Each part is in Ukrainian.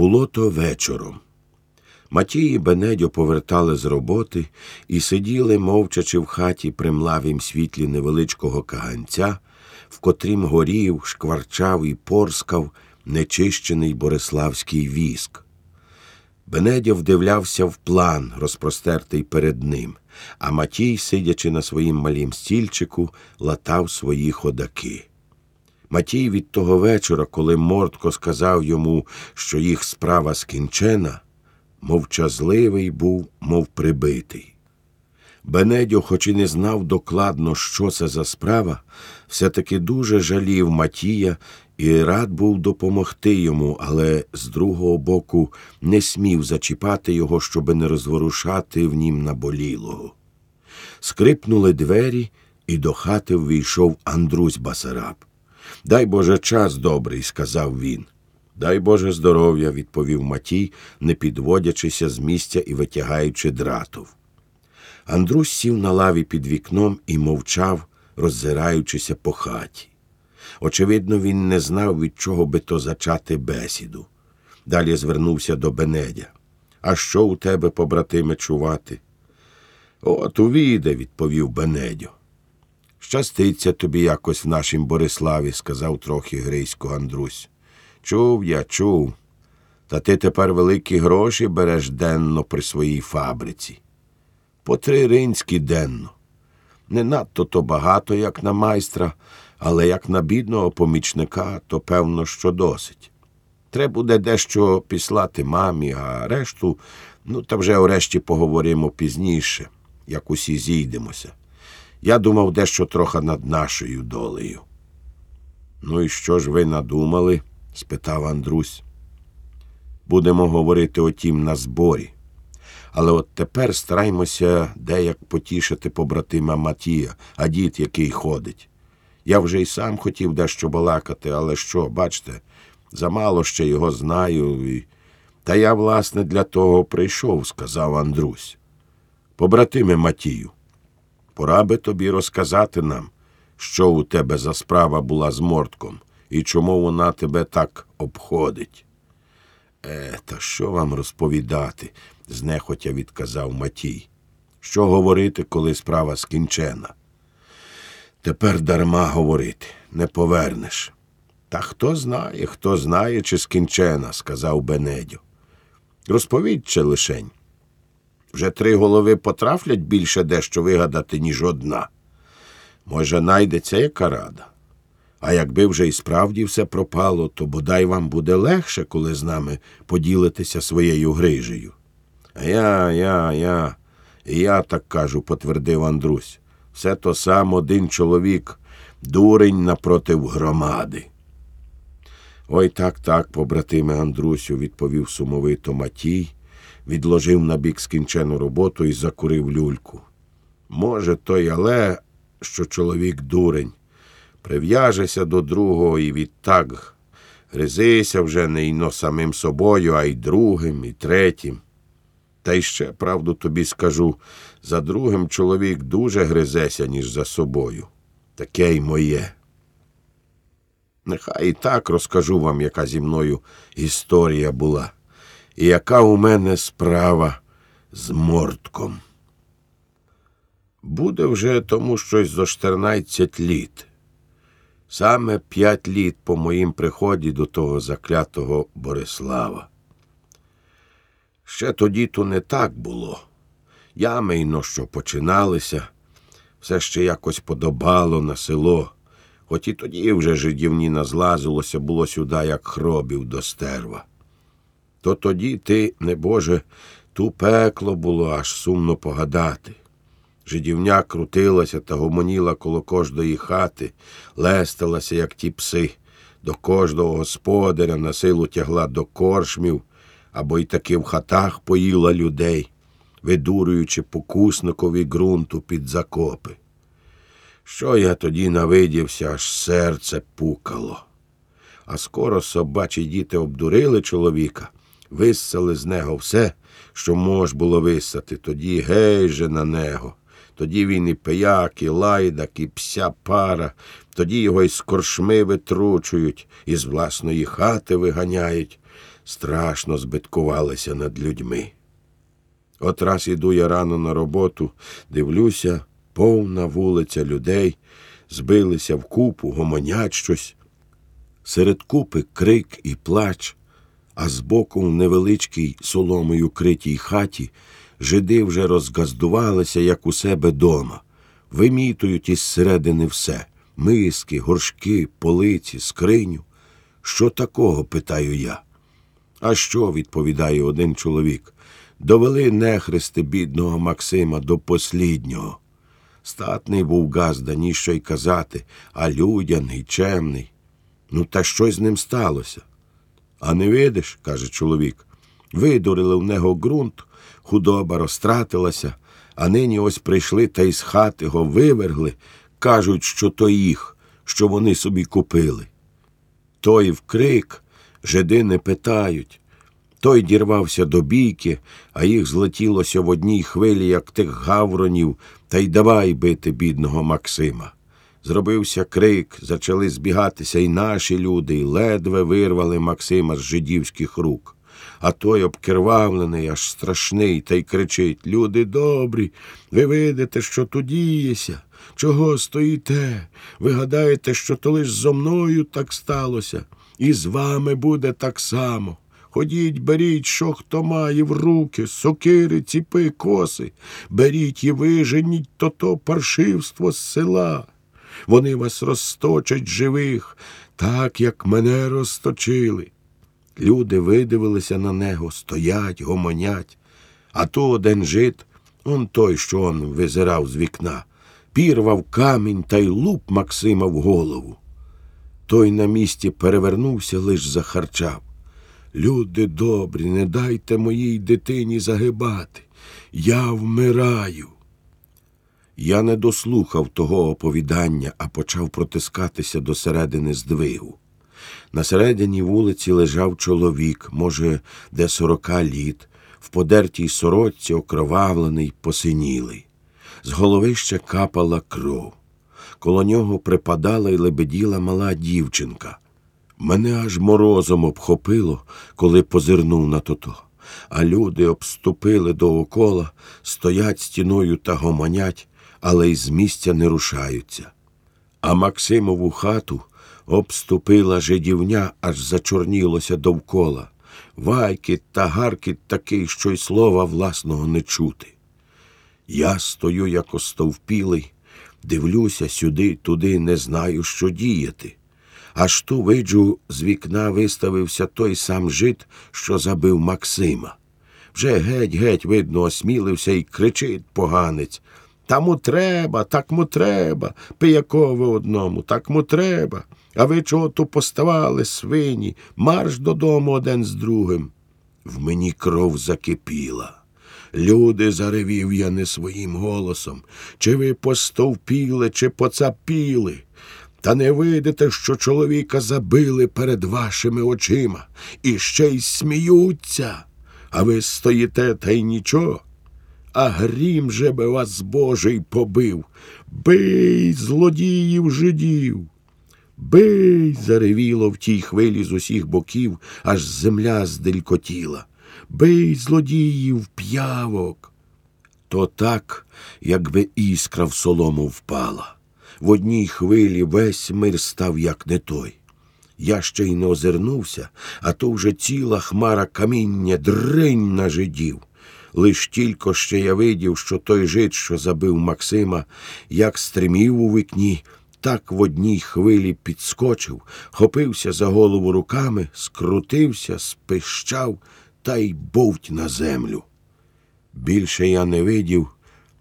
Було то вечором. Матій і Бенедьо повертали з роботи і сиділи, мовчачи в хаті при млавім світлі невеличкого каганця, в котрім горів, шкварчав і порскав нечищений бориславський віск. Бенедьо вдивлявся в план, розпростертий перед ним, а Матій, сидячи на своїм малім стільчику, латав свої ходаки. Матій від того вечора, коли Мортко сказав йому, що їх справа скінчена, мовчазливий був, мов прибитий. Бенедьо, хоч і не знав докладно, що це за справа, все-таки дуже жалів Матія і рад був допомогти йому, але з другого боку не смів зачіпати його, щоби не розворушати в нім наболілого. Скрипнули двері, і до хати ввійшов Андрусь Басараб. Дай Боже час добрий, сказав він. Дай Боже здоров'я, відповів Матій, не підводячися з місця і витягаючи дратов. Андрусь сів на лаві під вікном і мовчав, роззираючися по хаті. Очевидно, він не знав, від чого би то зачати бесіду. Далі звернувся до Бенедя. А що у тебе, побратиме, чувати? От увійде, відповів Бенедьо. Щаститься тобі якось в нашім Бориславі, сказав трохи грейсько Андрусь. Чув я, чув. Та ти тепер великі гроші береш денно при своїй фабриці. По три ринські денно. Не надто то багато, як на майстра, але як на бідного помічника, то певно, що досить. Треба буде дещо післати мамі, а решту, ну та вже урешті поговоримо пізніше, як усі зійдемося. Я думав дещо трохи над нашою долею. Ну і що ж ви надумали? спитав Андрусь. Будемо говорити о тім на зборі. Але от тепер стараймося деяк потішити побратима Матія, а дід, який ходить. Я вже й сам хотів дещо балакати, але що, бачте, замало ще його знаю. І... Та я, власне, для того прийшов, сказав Андрусь. Побратиме Матію, пора би тобі розказати нам, що у тебе за справа була з мортком і чому вона тебе так обходить. Е, та що вам розповідати? знехотя відказав Матій. Що говорити, коли справа скінчена? Тепер дарма говорити, не повернеш. Та хто знає, хто знає, чи скінчена, сказав Бенедьо. Розповідьте лишень. Вже три голови потрафлять більше дещо вигадати, ніж одна. Може, найдеться яка рада. А якби вже і справді все пропало, то бодай вам буде легше, коли з нами поділитеся своєю грижею. Я, я, я, я так кажу, потвердив Андрусь. Все то сам один чоловік, дурень напротив громади. Ой так, так, побратиме Андрусю, відповів сумовито Матій, відложив на бік скінчену роботу і закурив люльку. Може, то й але, що чоловік дурень. Прив'яжеся до другого і відтак гризися вже не йно самим собою, а й другим, і третім. Та й ще, правду тобі скажу, за другим чоловік дуже гризеся, ніж за собою. Таке й моє. Нехай і так розкажу вам, яка зі мною історія була, і яка у мене справа з мортком. Буде вже тому щось зо 14 літ. Саме п'ять літ по моїм приході до того заклятого Борислава. Ще тоді то не так було. Ямейно, що починалися, все ще якось подобало на село, хоч і тоді вже жидівні назлазилося було сюди, як хробів до стерва. То тоді ти, небоже, ту пекло було аж сумно погадати. Жидівня крутилася та гомоніла коло кожної хати, лестилася, як ті пси, до кожного господаря на силу тягла до коршмів або й таки в хатах поїла людей, видурюючи покусникові ґрунту під закопи. Що я тоді навидівся, аж серце пукало. А скоро собачі діти обдурили чоловіка, виссали з нього все, що мож було висати, тоді гей же на него Тоді він і пияк, і лайдак, і пся пара, тоді його із коршми витручують, із власної хати виганяють. Страшно збиткувалися над людьми. От раз іду я рано на роботу, дивлюся, повна вулиця людей, збилися в купу, гомонять щось. Серед купи крик і плач, а збоку в невеличкій соломою критій хаті жиди вже розгаздувалися, як у себе дома, вимітують із середини все миски, горшки, полиці, скриню. Що такого? питаю я. А що? відповідає один чоловік. Довели нехрести бідного Максима до посліднього. Статний був газда, ніщо й казати, а людяний, чемний. Ну, та що з ним сталося? А не видиш, каже чоловік. Видурили в нього ґрунт, худоба розтратилася, а нині ось прийшли та із хати його вивергли, кажуть, що то їх, що вони собі купили. Той вкрик, жиди не питають. Той дірвався до бійки, а їх злетілося в одній хвилі, як тих гавронів, та й давай бити бідного Максима. Зробився крик, зачали збігатися і наші люди, і ледве вирвали Максима з жидівських рук. А той обкервавлений, аж страшний, та й кричить Люди добрі, ви видите, що тут діється. Чого стоїте? Ви гадаєте, що то лиш зо мною так сталося, і з вами буде так само. Ходіть, беріть, що хто має в руки, сокири, ціпи, коси, беріть і виженіть то то паршивство з села. Вони вас розточать живих, так, як мене розточили. Люди видивилися на нього, стоять, гомонять. А то один жит, он той, що он визирав з вікна, пірвав камінь та й луп Максима в голову. Той на місці перевернувся, лиш захарчав. Люди добрі, не дайте моїй дитині загибати. Я вмираю. Я не дослухав того оповідання, а почав протискатися до середини здвигу. На середині вулиці лежав чоловік, може, де сорока літ, в подертій сорочці окровавлений, посинілий. З голови ще капала кров. Коло нього припадала й лебеділа мала дівчинка. Мене аж морозом обхопило, коли позирнув на тото. А люди обступили доокола, стоять стіною та гомонять, але й з місця не рушаються. А Максимову хату обступила жидівня, аж зачорнілося довкола. Вайкіт та гаркіт такий, що й слова власного не чути. Я стою, як остовпілий, дивлюся сюди, туди, не знаю, що діяти. Аж ту виджу, з вікна виставився той сам жит, що забив Максима. Вже геть-геть, видно, осмілився і кричить поганець. Таму треба, так му треба, пиякове одному, так му треба. А ви чого то поставали, свині, марш додому один з другим. В мені кров закипіла. Люди, заревів я не своїм голосом. Чи ви постовпіли, чи поцапіли? Та не видите, що чоловіка забили перед вашими очима і ще й сміються, а ви стоїте та й нічого. А грім же би вас Божий побив. Бий, злодіїв жидів. Бий, заревіло в тій хвилі з усіх боків, аж земля зделькотіла. Бий, злодіїв, п'явок. То так, якби іскра в солому впала. В одній хвилі весь мир став, як не той. Я ще й не озирнувся, а то вже ціла хмара каміння дринь на жидів. Лиш тільки ще я видів, що той жид, що забив Максима, як стримів у вікні, так в одній хвилі підскочив, хопився за голову руками, скрутився, спищав та й бовть на землю. Більше я не видів,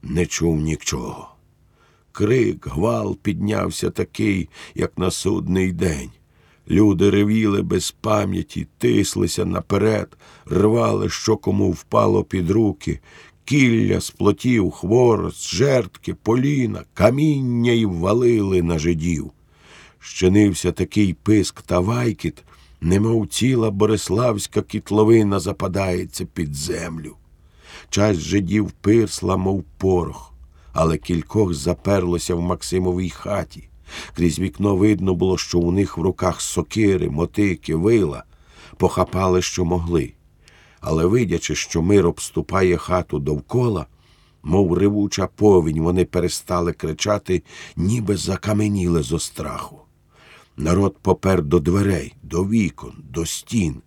не чув нічого. Крик, гвал піднявся такий, як на судний день. Люди ревіли без пам'яті, тислися наперед, рвали, що кому впало під руки, кілля з плотів, хворост, жертки, поліна, каміння й валили на жидів. Щинився такий писк та вайкіт, немов ціла бориславська кітловина западається під землю. Часть жидів пирсла, мов порох. але кількох заперлося в Максимовій хаті. Крізь вікно видно було, що у них в руках сокири, мотики, вила, похапали, що могли. Але, видячи, що мир обступає хату довкола, мов ревуча повінь, вони перестали кричати, ніби закаменіли зо страху. Народ попер до дверей, до вікон, до стін.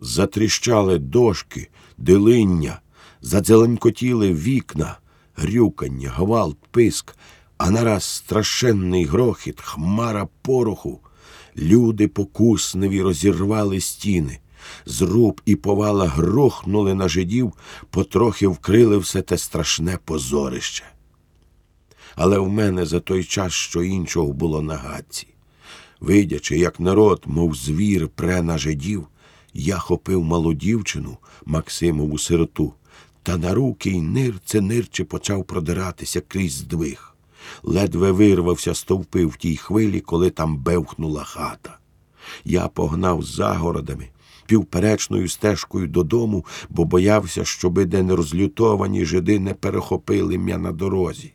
Затріщали дошки, дилиння, задзеленкотіли вікна, грюкання, гвалт, писк, а нараз страшенний грохіт, хмара пороху. Люди покусневі розірвали стіни. Зруб і повала грохнули на жидів, потрохи вкрили все те страшне позорище. Але в мене за той час що іншого було на гадці. Видячи, як народ, мов звір, пре на жидів, я хопив малу дівчину, Максимову сироту, та на руки й нирце нирче почав продиратися крізь здвиг. Ледве вирвався стовпи в тій хвилі, коли там бевхнула хата. Я погнав загородами, півперечною стежкою додому, бо боявся, щоби де розлютовані жиди не перехопили м'я на дорозі.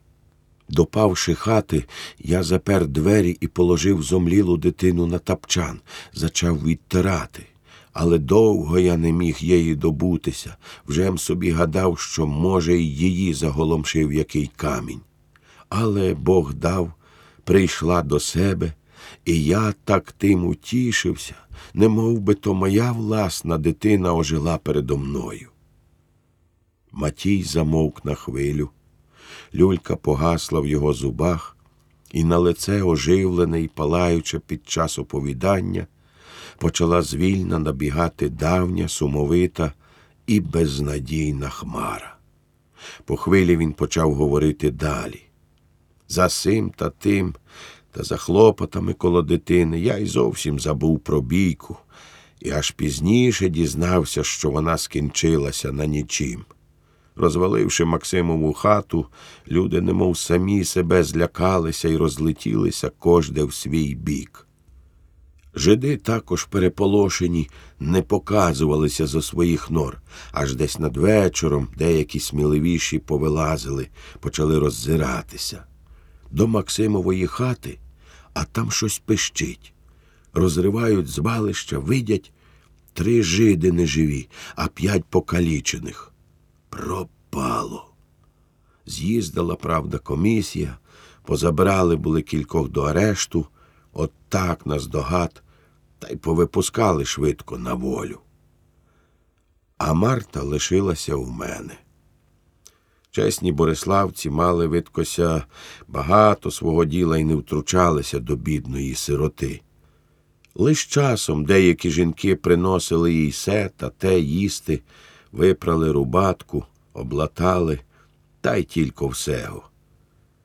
Допавши хати, я запер двері і положив зомлілу дитину на тапчан, зачав відтирати. Але довго я не міг її добутися, вже м собі гадав, що, може, й її заголомшив який камінь. Але Бог дав, прийшла до себе, і я так тим утішився, не мов би то моя власна дитина ожила передо мною. Матій замовк на хвилю. Люлька погасла в його зубах, і на лице оживлене й палаюче під час оповідання, почала звільно набігати давня, сумовита і безнадійна хмара. По хвилі він почав говорити далі. За сим та тим, та за хлопотами коло дитини я й зовсім забув про бійку, і аж пізніше дізнався, що вона скінчилася на нічим. Розваливши Максимову хату, люди немов самі себе злякалися і розлетілися кожде в свій бік. Жиди також переполошені не показувалися зо своїх нор, аж десь над вечором деякі сміливіші повилазили, почали роззиратися. До Максимової хати, а там щось пищить. Розривають звалища, видять три жиди неживі, а п'ять покалічених. Пропало. З'їздила, правда, комісія, позабрали були кількох до арешту, от так нас догад, та й повипускали швидко на волю. А Марта лишилася у мене. Чесні бориславці мали видкося багато свого діла і не втручалися до бідної сироти. Лиш часом деякі жінки приносили їй се та те їсти, випрали рубатку, облатали, та й тільки всего.